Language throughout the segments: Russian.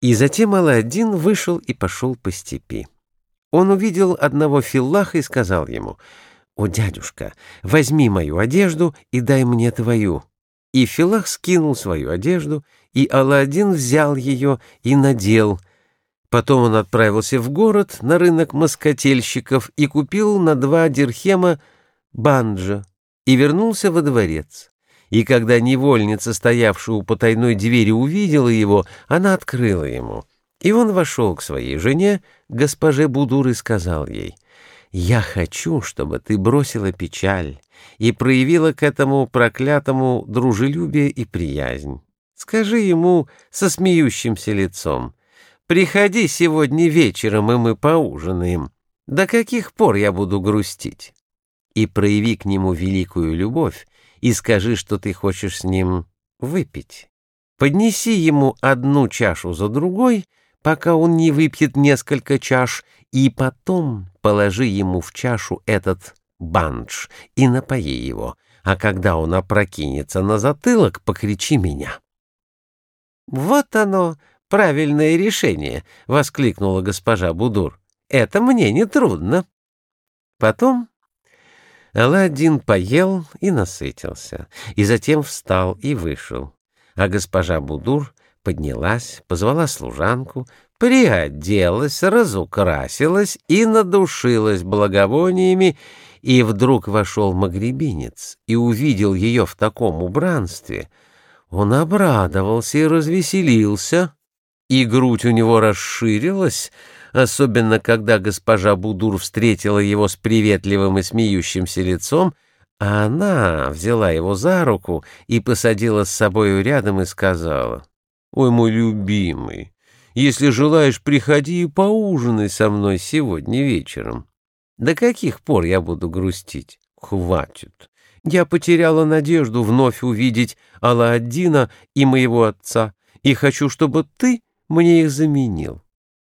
И затем Аладдин вышел и пошел по степи. Он увидел одного филлаха и сказал ему, «О, дядюшка, возьми мою одежду и дай мне твою». И филлах скинул свою одежду, и Аладдин взял ее и надел. Потом он отправился в город на рынок москотельщиков и купил на два дирхема банджа и вернулся во дворец. И когда невольница, стоявшая у потайной двери, увидела его, она открыла ему. И он вошел к своей жене, госпоже Будур, и сказал ей, «Я хочу, чтобы ты бросила печаль и проявила к этому проклятому дружелюбие и приязнь. Скажи ему со смеющимся лицом, «Приходи сегодня вечером, и мы поужинаем. До каких пор я буду грустить?» И прояви к нему великую любовь, и скажи, что ты хочешь с ним выпить. Поднеси ему одну чашу за другой, пока он не выпьет несколько чаш, и потом положи ему в чашу этот бандж и напои его, а когда он опрокинется на затылок, покричи меня. «Вот оно, правильное решение!» — воскликнула госпожа Будур. «Это мне не трудно». Потом Аладдин поел и насытился, и затем встал и вышел. А госпожа Будур поднялась, позвала служанку, приоделась, разукрасилась и надушилась благовониями, и вдруг вошел магребинец и увидел ее в таком убранстве. Он обрадовался и развеселился, и грудь у него расширилась, особенно когда госпожа Будур встретила его с приветливым и смеющимся лицом, а она взяла его за руку и посадила с собою рядом и сказала, «Ой, мой любимый, если желаешь, приходи и поужинай со мной сегодня вечером. До каких пор я буду грустить? Хватит. Я потеряла надежду вновь увидеть Алла-Аддина и моего отца, и хочу, чтобы ты мне их заменил.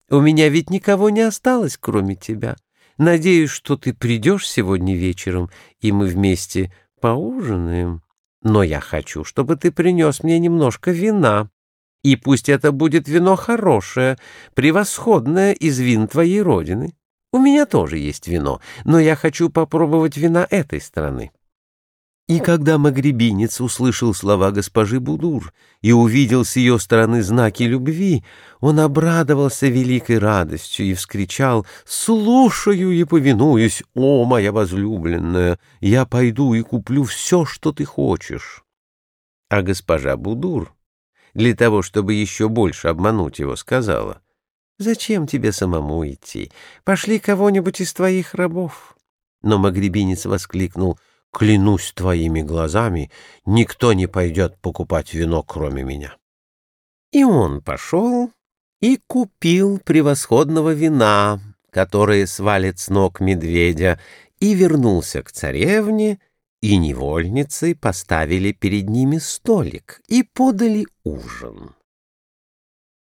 У меня ведь никого не осталось, кроме тебя. Надеюсь, что ты придешь сегодня вечером, и мы вместе поужинаем. Но я хочу, чтобы ты принес мне немножко вина. И пусть это будет вино хорошее, превосходное из вин твоей родины. У меня тоже есть вино, но я хочу попробовать вина этой страны. И когда магребинец услышал слова госпожи Будур и увидел с ее стороны знаки любви, он обрадовался великой радостью и вскричал «Слушаю и повинуюсь, о, моя возлюбленная! Я пойду и куплю все, что ты хочешь». А госпожа Будур, для того, чтобы еще больше обмануть его, сказала «Зачем тебе самому идти? Пошли кого-нибудь из твоих рабов». Но магребинец воскликнул — клянусь твоими глазами, никто не пойдет покупать вино, кроме меня. И он пошел и купил превосходного вина, которое свалит с ног медведя, и вернулся к царевне, и невольницы поставили перед ними столик и подали ужин.